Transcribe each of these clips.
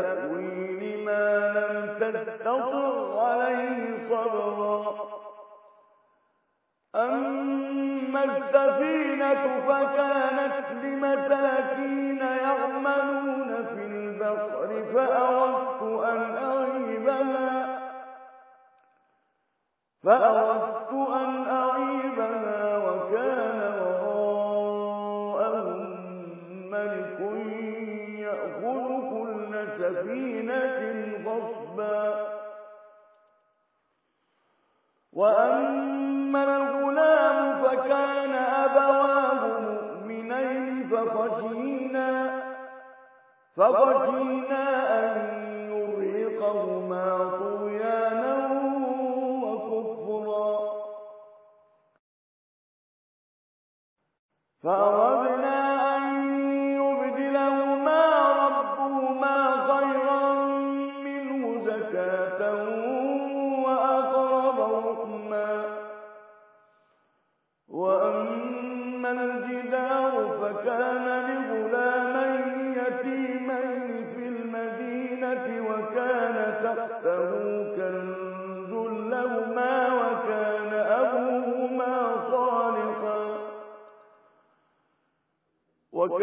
بتأويل ما لم تستطع عليه صبرا. أما السفينة فكانت لمساكين يعملون في البحر فأردت أن أعيبها فأردت وأما الغلام فكان أبواه مؤمنين فخشينا فخشينا أن يرهقهما طغيانا وكفرا. فأردنا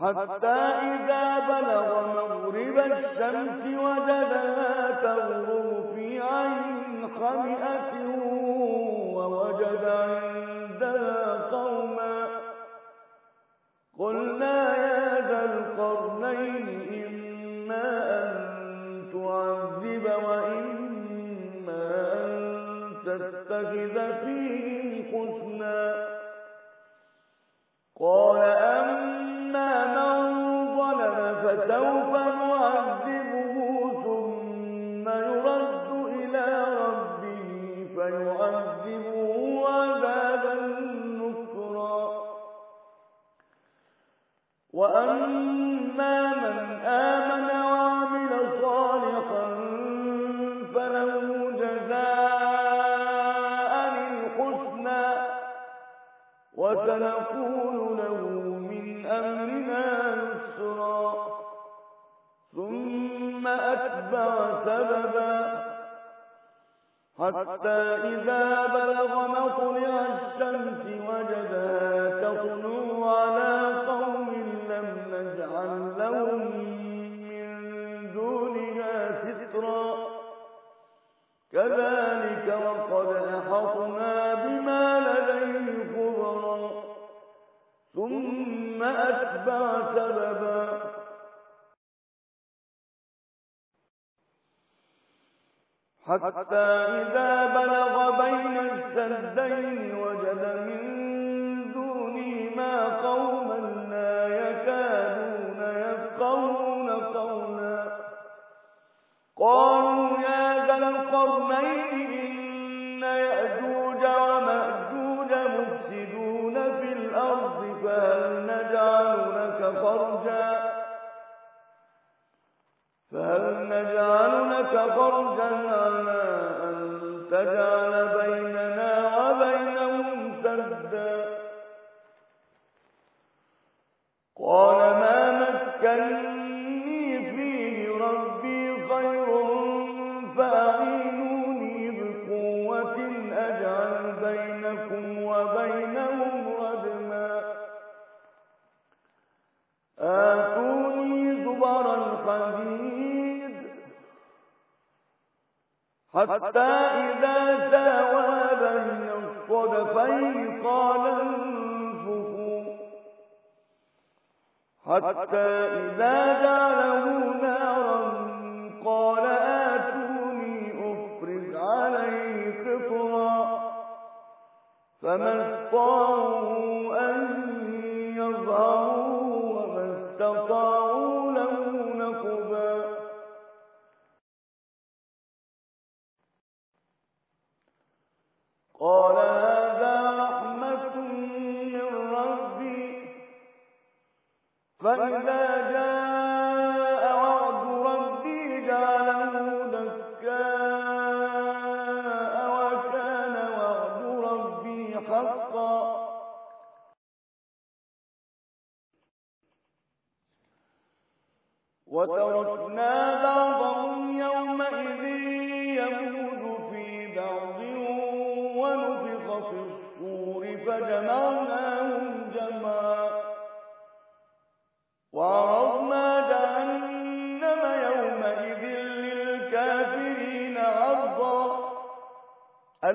حتى إذا بلغ مغرب الشمس وجدها تغرب في عين خمئة ووجد عندها قوما قلنا يا ذا القرنين إما أن تعذب وإما أن تتخذ فيهم حسنا. قال أما حتى إذا ساوى بين الصدفين قال انفخوا. حتى إذا جعله نارا قال آتوني أفرز عليه قطرا فما استطاعوا أن يظهروا فإذا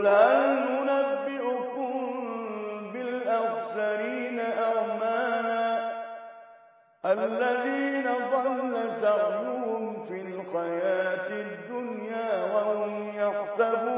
قل هل ننبئكم بالأخسرين أعمالا الذين ظل سعيهم في الحياة الدنيا وهم يحسبون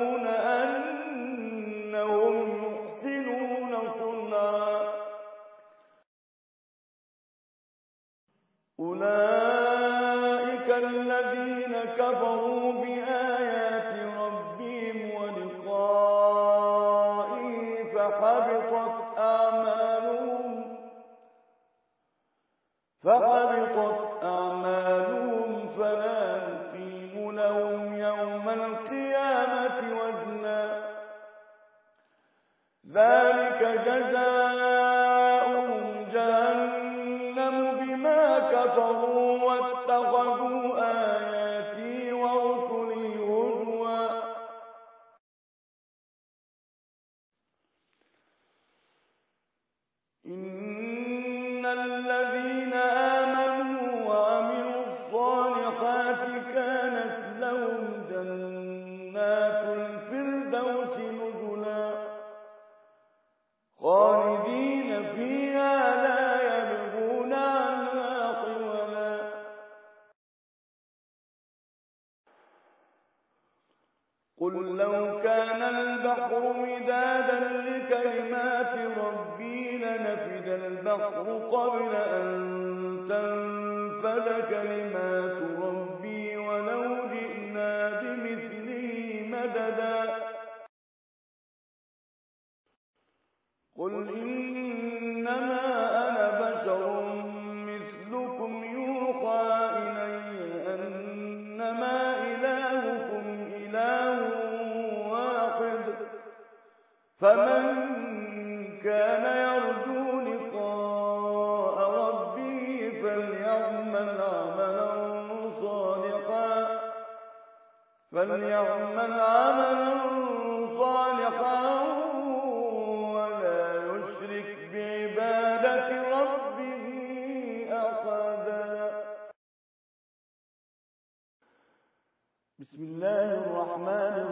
فليعمل عملا صالحا ولا يشرك بعبادة ربه أحدا. بسم الله الرحمن الرحيم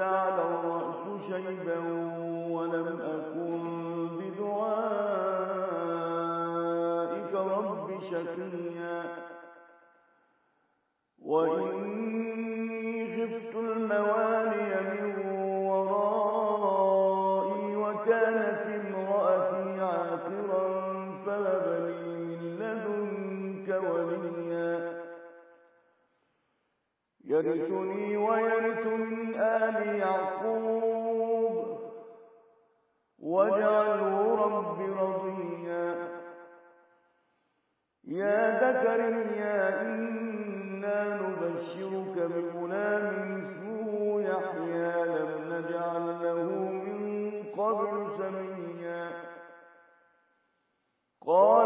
واشتعل الرأس شيبا ولم أكن بدعائك رب شقيا. وإني خفت الموالي يرثني ويرث من آل يعقوب. واجعله رب رضيا. يا زكريا إنا نبشرك بغلام اسمه يحيى. لم نجعل له من قبل سميا. قال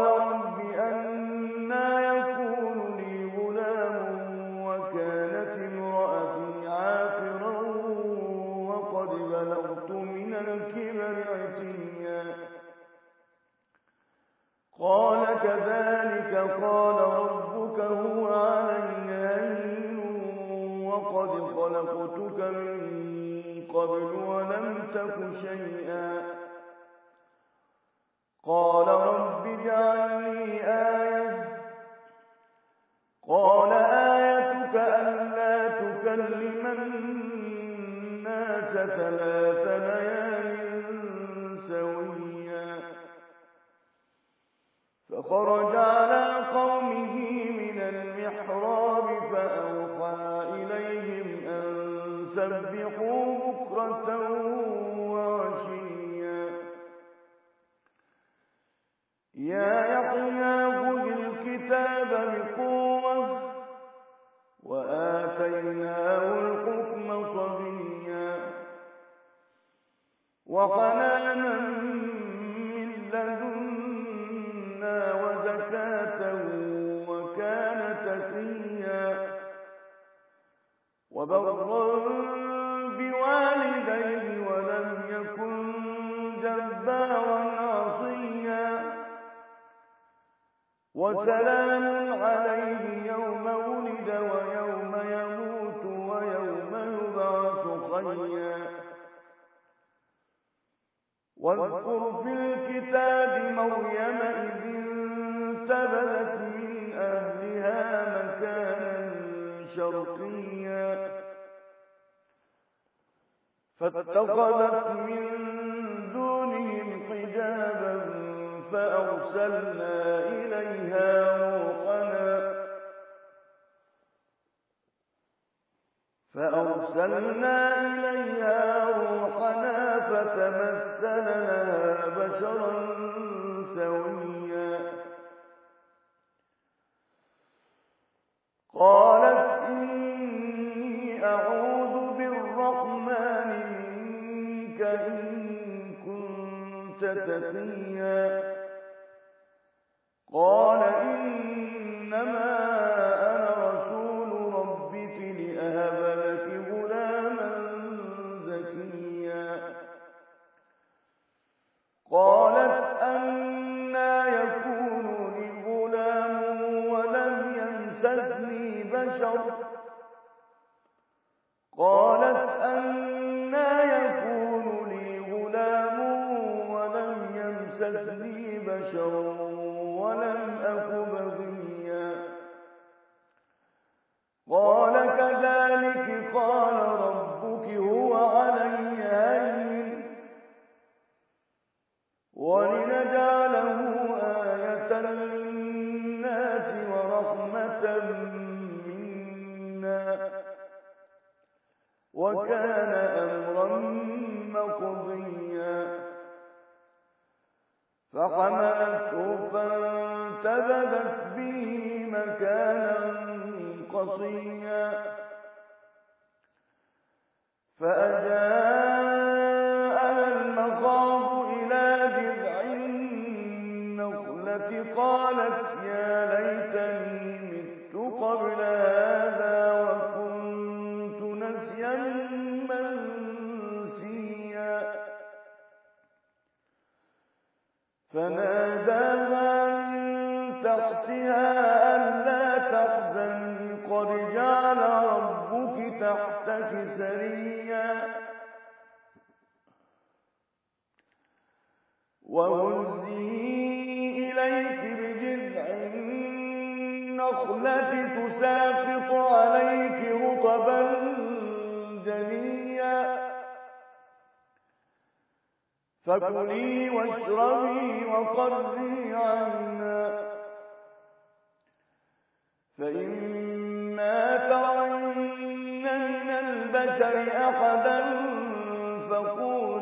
فتمثل لها بشرا سويا قالت إني أعوذ بالرحمن منك إن كنت تقيا قال بشرا مكانا قصيا النخلة تساقط عليك رطبا جنيا. فكلي واشربي وقري عينا فإما ترين من البشر أحدا فقولي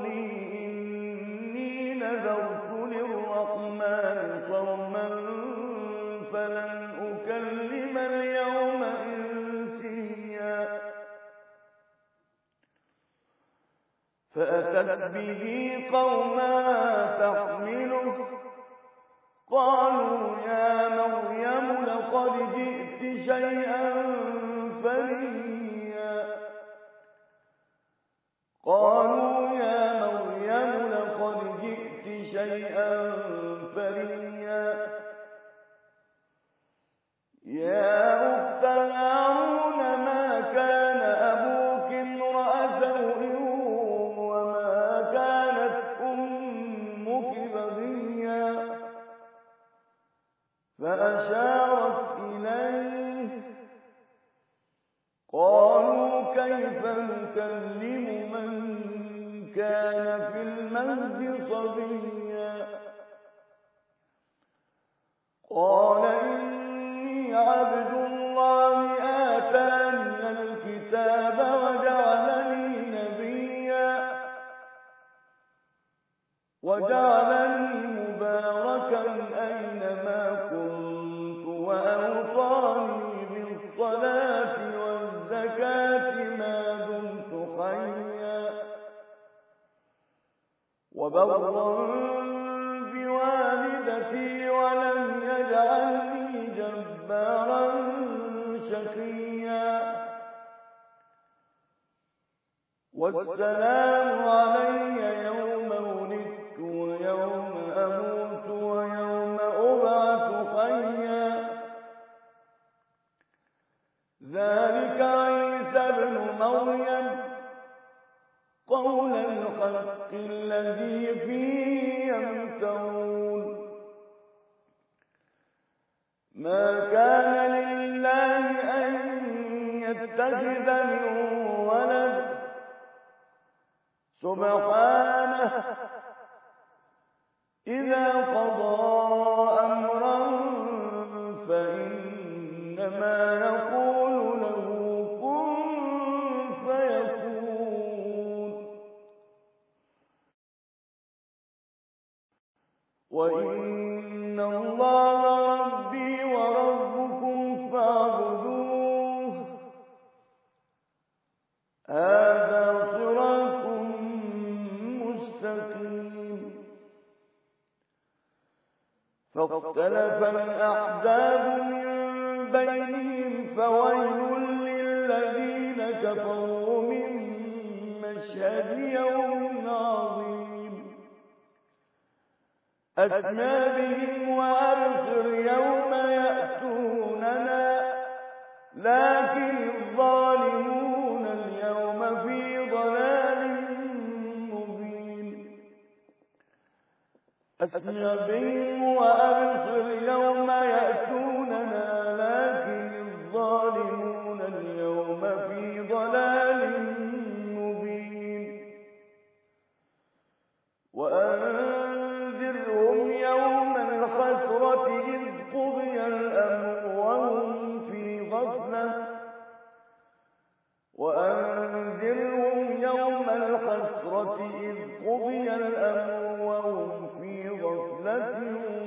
به قوما تحمله قالوا يا مريم لقد جئت شيئا فريا قالوا يا مريم لقد جئت شيئا قال إني عبد الله آتاني الكتاب وجعلني نبيا. وجعلني مباركا كنت بالصلاة والزكاة ما دمت حيا. وبرا جبارا شقيا. والسلام علي يوم ولدت ويوم أموت ويوم أبعث حيا. ذلك عيسى ابن مريم قول الحق الذي فيه يمترون. ما كان لله أن يتخذ من ولد. سبحانه إذا قضى فاختلف الأحزاب من بينهم فويل للذين كفروا من مشهد يوم عظيم. أسمى بهم وأبصر يوم يأتوننا لكن الظالمون اليوم في أسمع بهم وأبصر يوم يأتوننا لكن الظالمون اليوم في ضلال مبين. وأنذرهم يوم الحسرة إذ قضي الأمر وهم في غفلة. وأنذرهم يوم الحسرة إذ قضي الأمر وهم جنة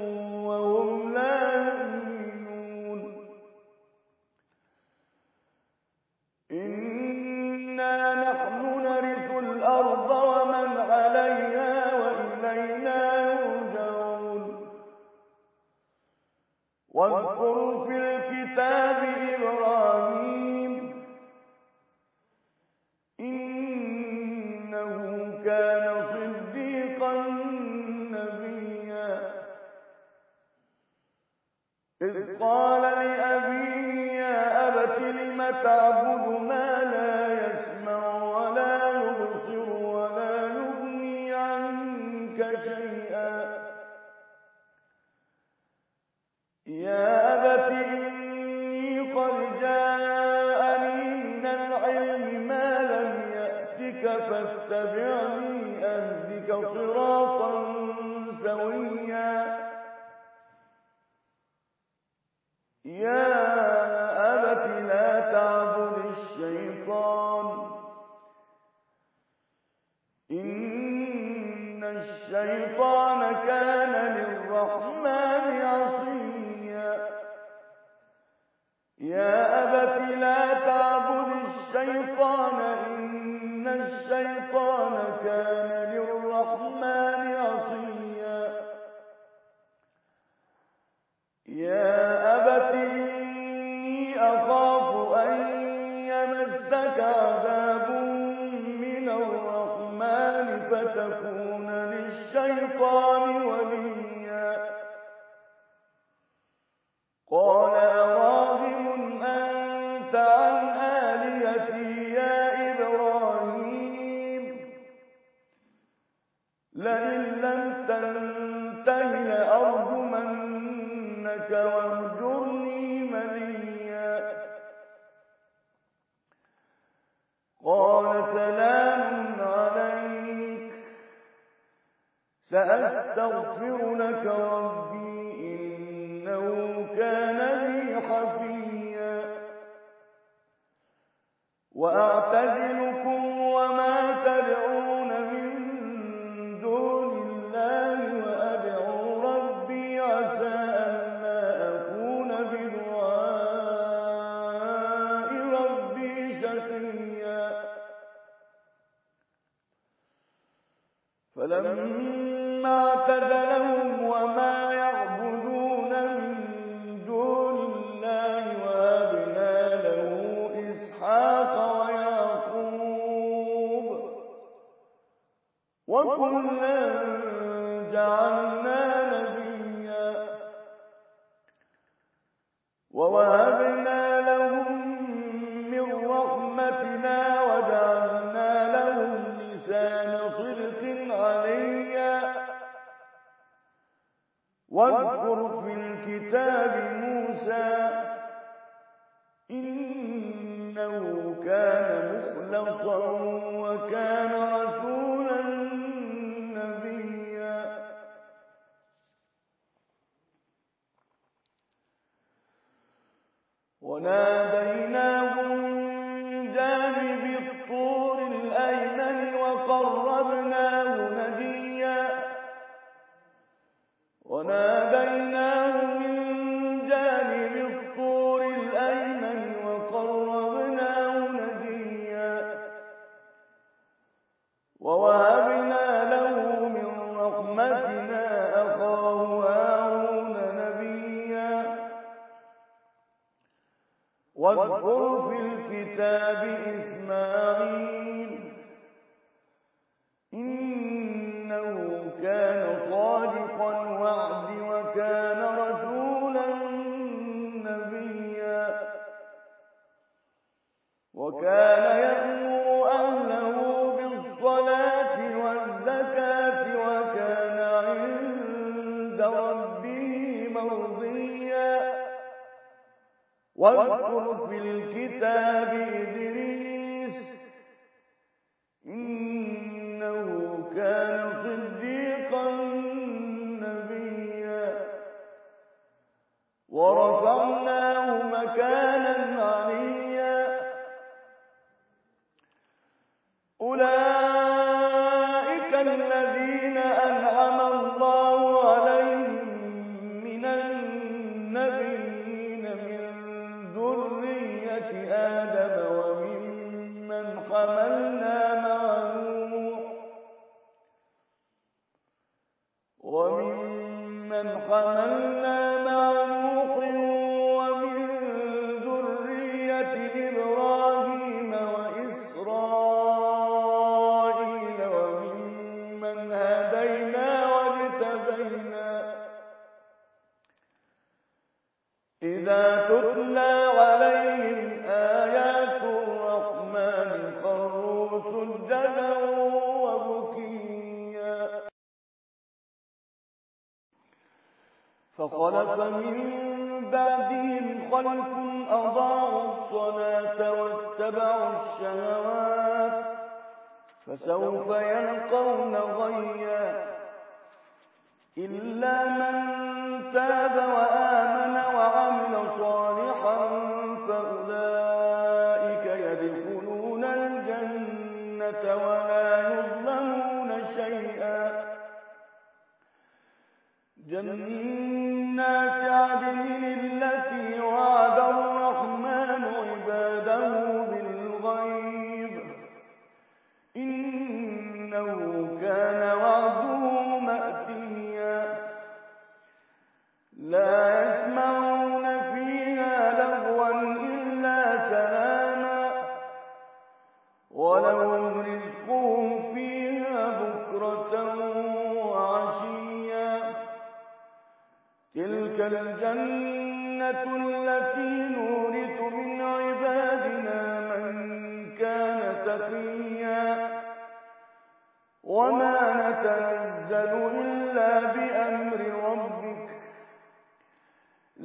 لم تنته لأرجمنك واهجرني مليا. قال سلام عليك. سأستغفر لك إلا من تاب وآمن وعمل صالحا فأولئك يدخلون الجنة ولا يظلمون شيئا. جنات عدن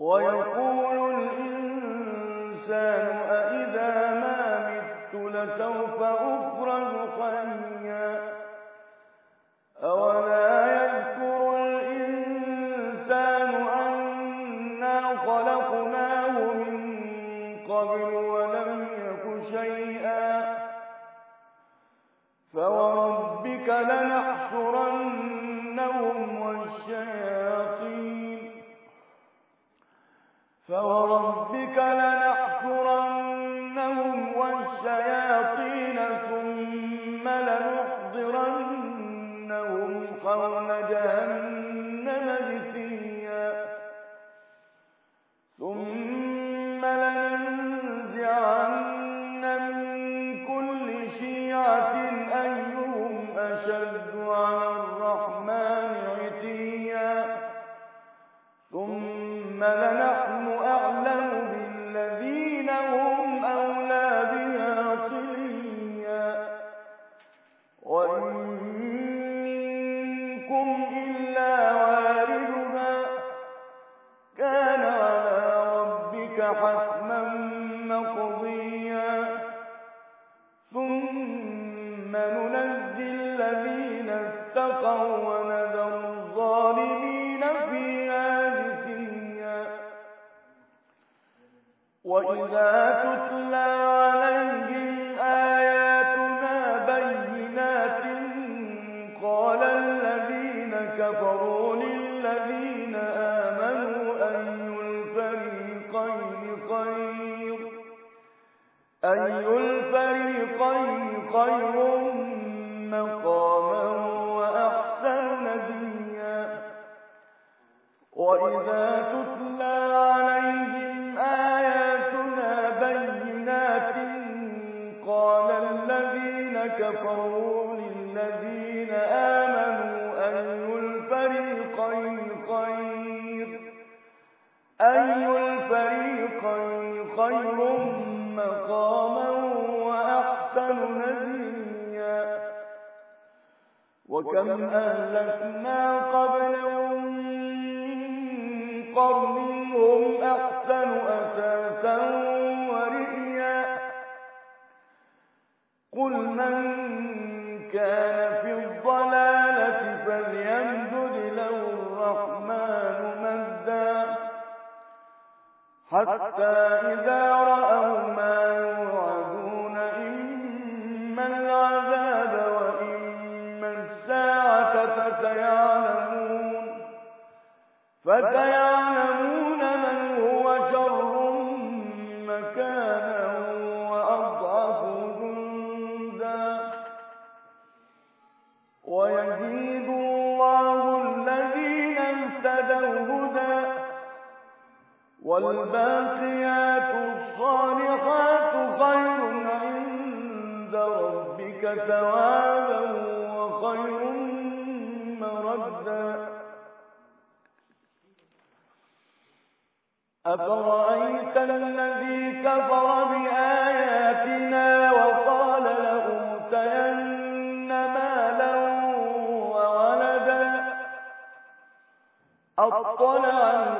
ويقول الإنسان محمد ما مت لسوف أخرج فوربك لنحشرنهم والشياطين ثم لنحضرنهم قول جهنم وكم أهلكنا من قرن هم أحسن أثاثا قل من كان في الضلالة له الرحمن حتى إذا رأوا ثوابا وخير مردا. أفرأيت الذي كفر بآياتنا وقال لأوتين مالا أطلع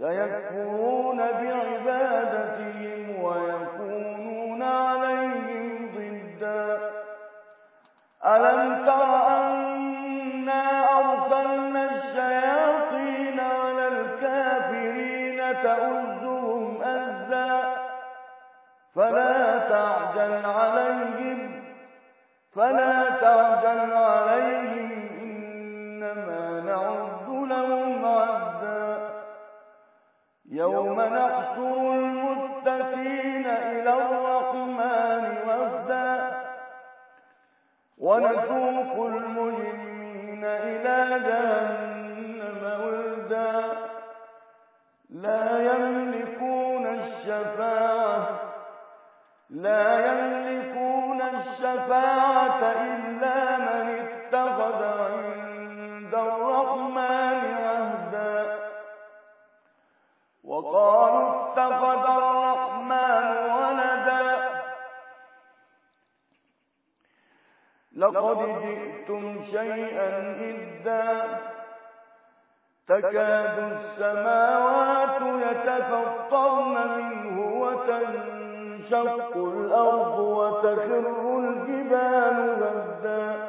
سيكفرون بعبادتهم ويكونون عليهم ضدا. ألم تر أنا أرسلنا الشياطين على الكافرين تؤزهم أزا؟ فلا تعجل عليهم فلا تعجل عليهم إنما نعد يوم نحشر المتقين إلى الرحمن وفدا. ونسوق المجرمين إلى جهنم ولدا لا يملكون الشفاعة لا يملكون الشفاعة إلا من وقالوا اتخذ الرحمن ولدا. لقد جئتم شيئا إدا. تكاد السماوات يتفطرن منه وتنزل تنشق الأرض وتخر الجبال هدا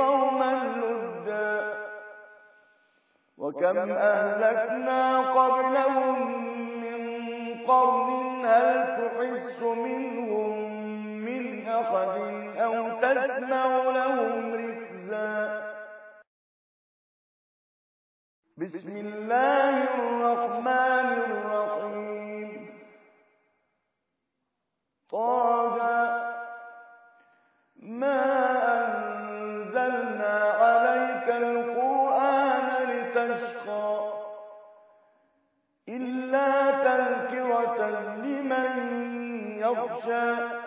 قوما لدا وكم أهلكنا قبلهم من قرن هل تحس منهم من أحد أو تسمع لهم ركزا بسم الله الرحمن الرحيم طه ما يشاء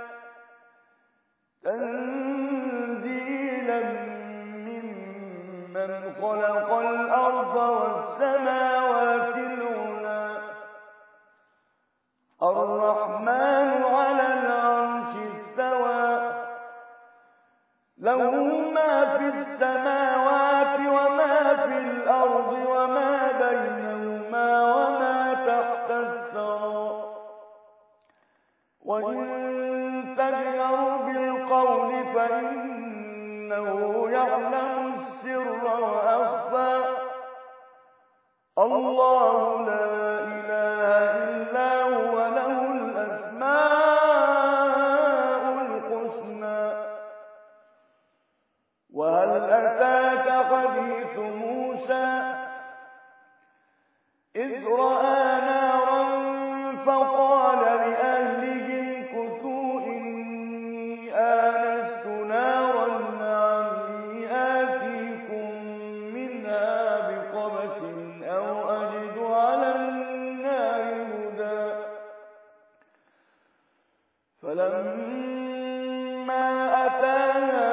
والله لا فلما أتاها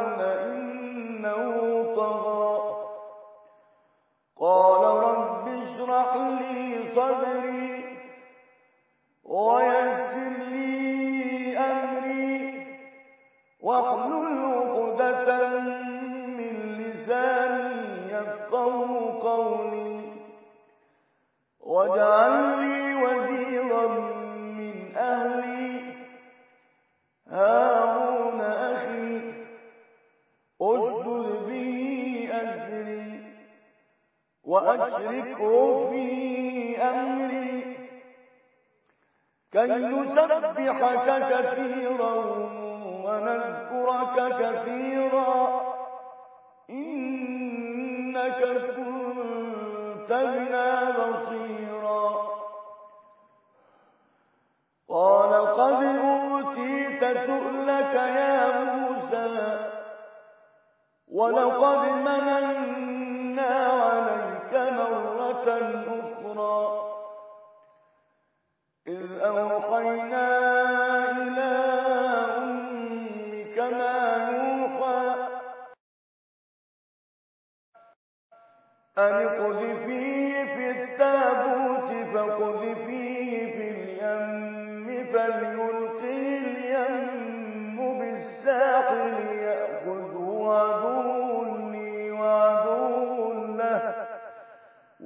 واجعل لي وزيرا من أهلي. هارون أخي اشدد به أجري وأشركه في أمري. كي نسبحك كثيرا ونذكرك كثيرا إنك كنت بنا بصيرا سؤلك يا موسى. ولقد مننا عليك مرة أخرى. إذ أوحينا إلى أمك ما يوحى أن اقذف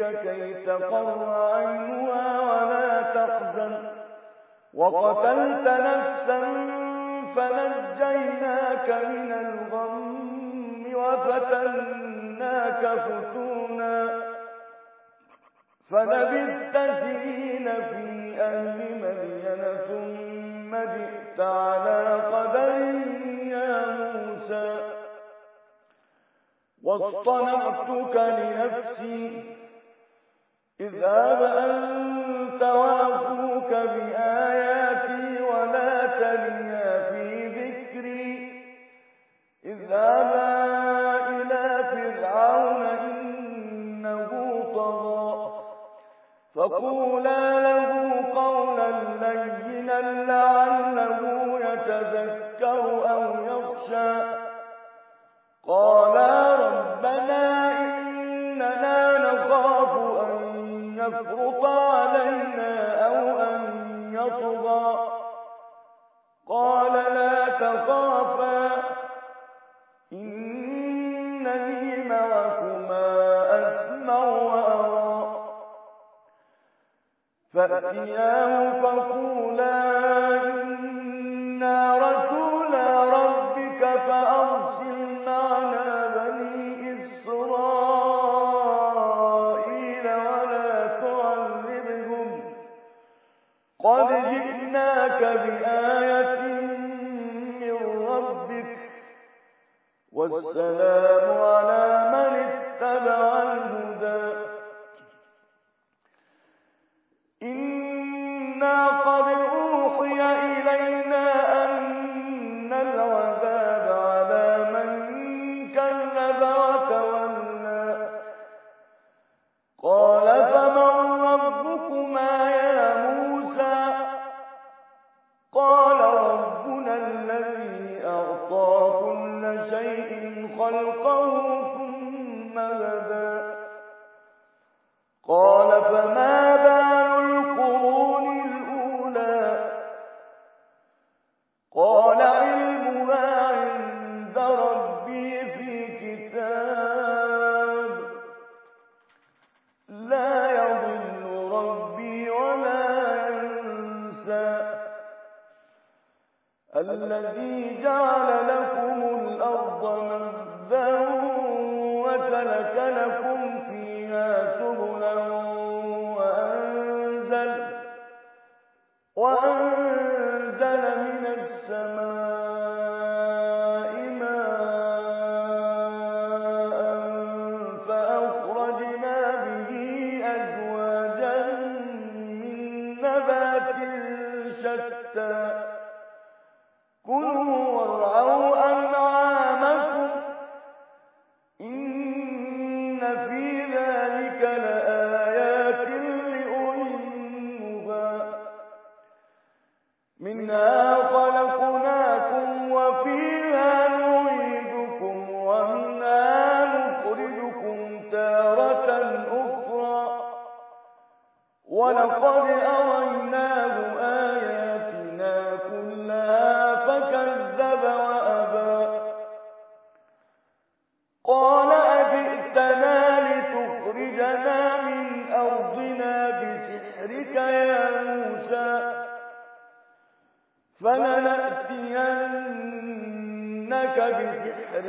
كي تقر عينها ولا تحزن. وقتلت نفسا فنجيناك من الغم وفتناك فتونا. فلبثت سنين في أهل مدين ثم جئت على قدر يا موسى. واصطنعتك لنفسي اذهب أنت وأخوك بآياتي ولا تليا في ذكري. اذهبا إلى فرعون إنه طغى. فقولا له قولا لينا لعله يتذكر أو يخشى. قالا يفرط علينا أو أن يطغى قال لا تخافا إنني معكما أسمع وأرى فأتياه فقولا إنا رسولا ربك فأرسل والسلام لتخرجنا من أرضنا بسحرك يا موسى فلنأتينك بسحر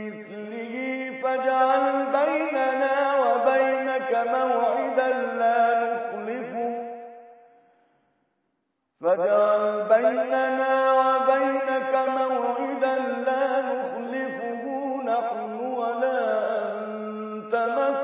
مثله فاجعل بيننا وبينك موعدا لا نخلفه. فاجعل بيننا وبينك موعدا لا نخلفه. نحن ولا أنت مكانا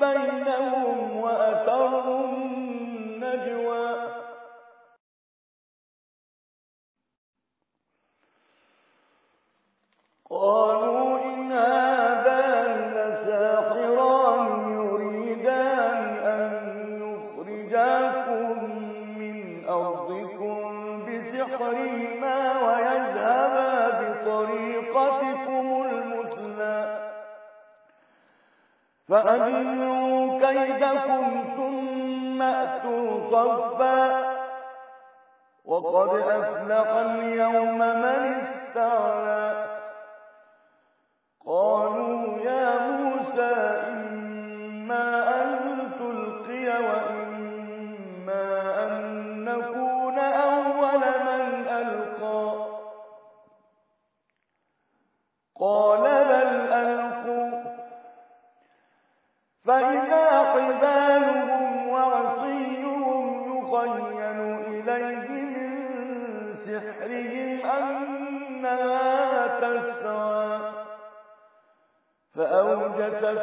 بينهم وأسروا النجوى. قالوا فأجلوا كيدكم ثم أتوا صفا وقد أفلح اليوم من استعلى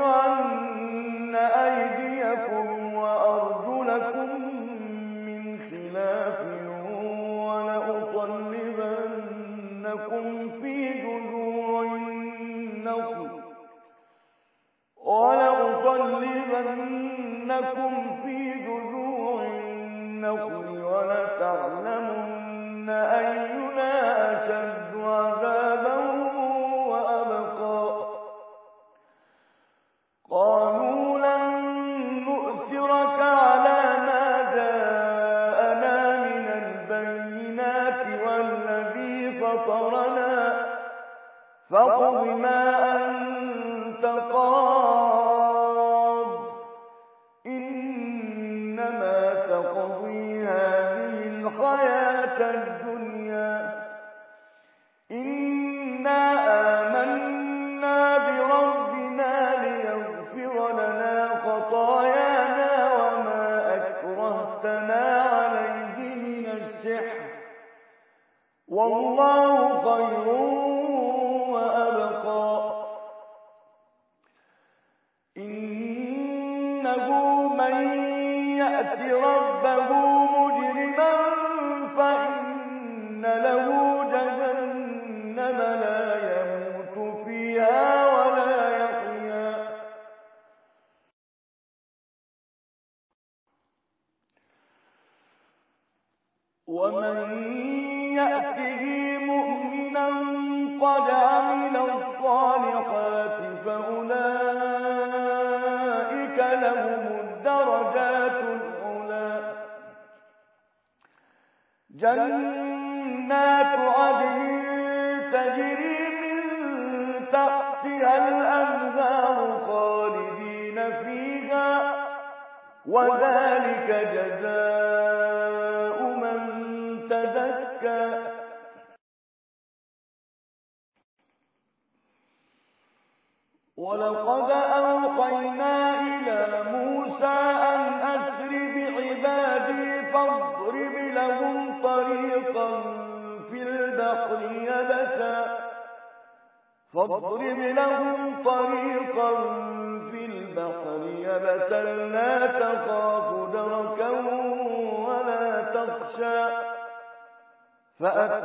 فلأقطعن أيديكم وأرجلكم من خلاف ولأصلبنكم في جذوع النخل ولأصلبنكم في جذوع النخل ولتعلمن أينا فطرنا فاقض ما أنت قاض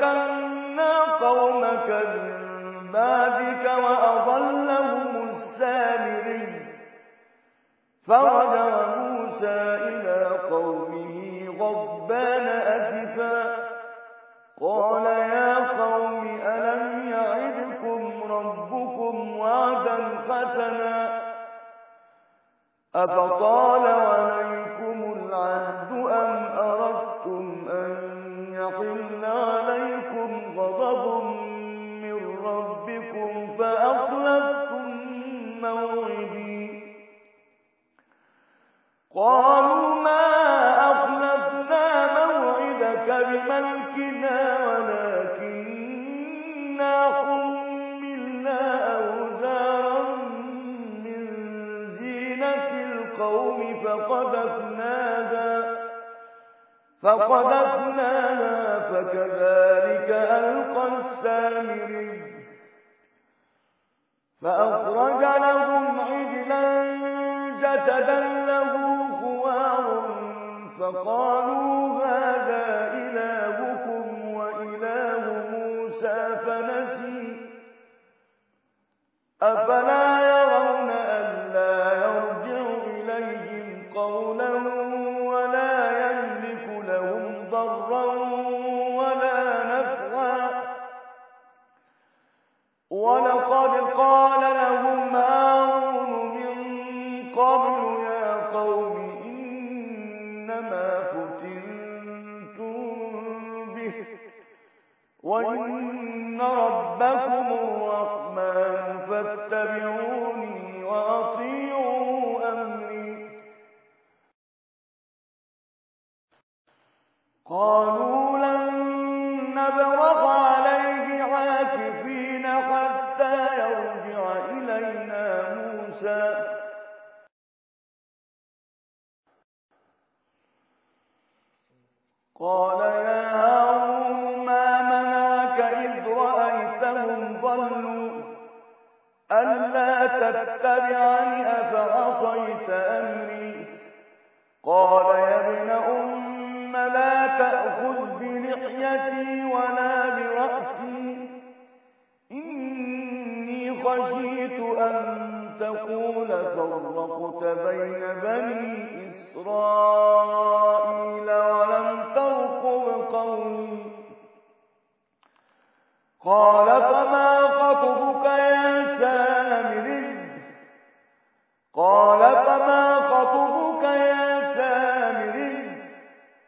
مكنا قومك من بعدك وأضلهم السامري فرجع موسى إلى قومه غضبان أسفا قال يا قوم ألم يعدكم ربكم وعدا حسنا أفطال عليكم فقدرناها فكذلك ألقى السامري. فأخرج لهم عجلا له خوار فقالوا خشيت أن تقول فرقت بين بني إسرائيل ولم ترقب قولي قال فما خطبك يا سامر؟ قال فما خطبك يا سامر؟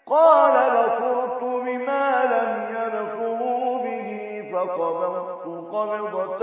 قال بصرت بما لم يبصروا به فقبضت قبضة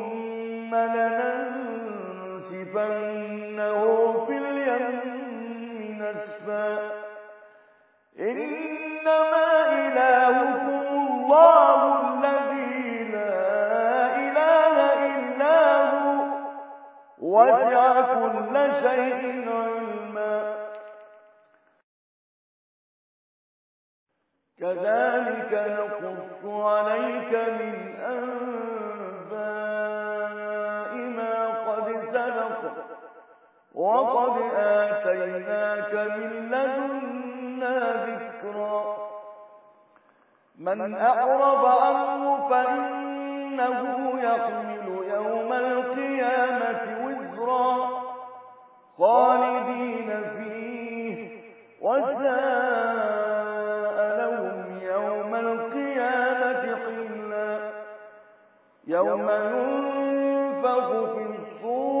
لننسفنه في اليم نسفا. إنما إلهكم الله الذي لا إله إلا هو وسع كل شيء علما. كذلك نقص عليك من أنباء وقد آتيناك من لدنا ذكرا. من أعرض عنه فإنه يحمل يوم القيامة وزرا. خالدين فيه وساء يوم ينفخ في الصور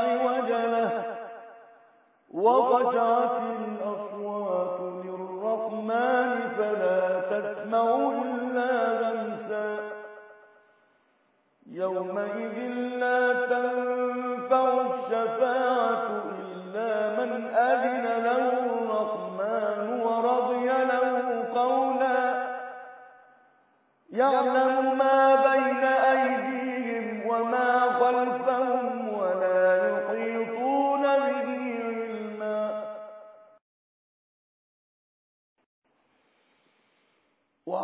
وخشعت الأصوات للرحمن فلا تسمع إلا غمسا يومئذ لا تنفع الشفاعة إلا من أذن له الرحمن ورضي له قولا. يعلم ما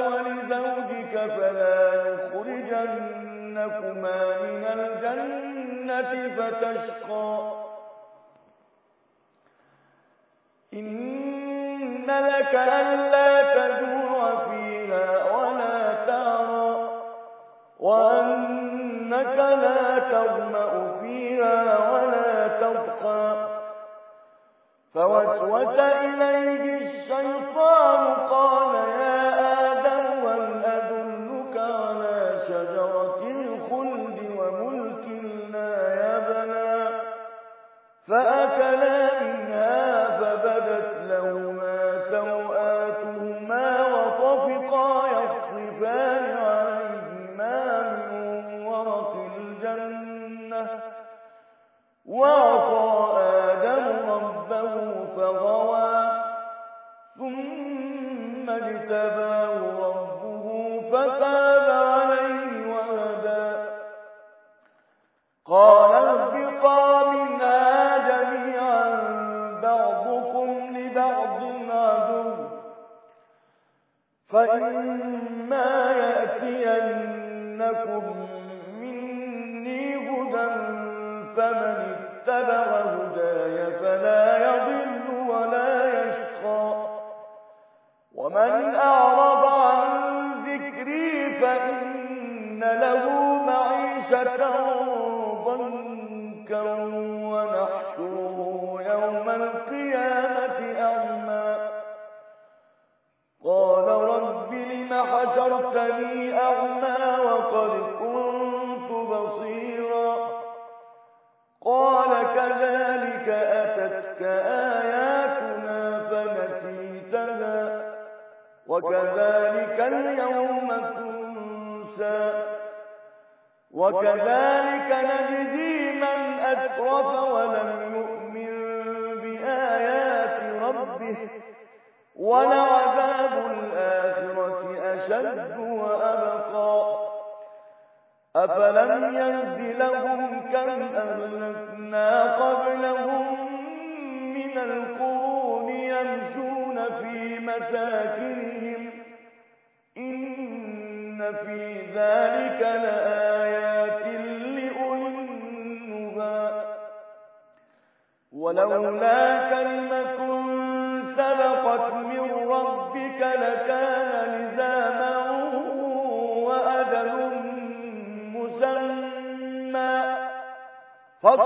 ولزوجك فلا يخرجنكما من الجنة فتشقى. إن لك ألا تجوع فيها ولا تعرى وأنك لا تظمأ فيها ولا تضحى فوسوس إليه الشيطان قال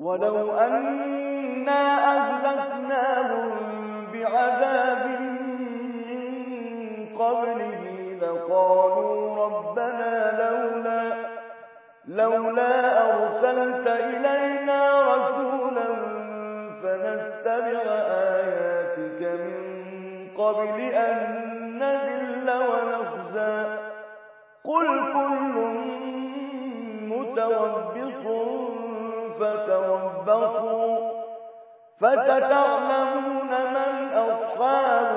ولو أنا أهلكناهم بعذاب من قبله لقالوا ربنا لولا لولا أرسلت إلينا رسولا فنتبع آياتك من قبل أن فستعلمون من أصحاب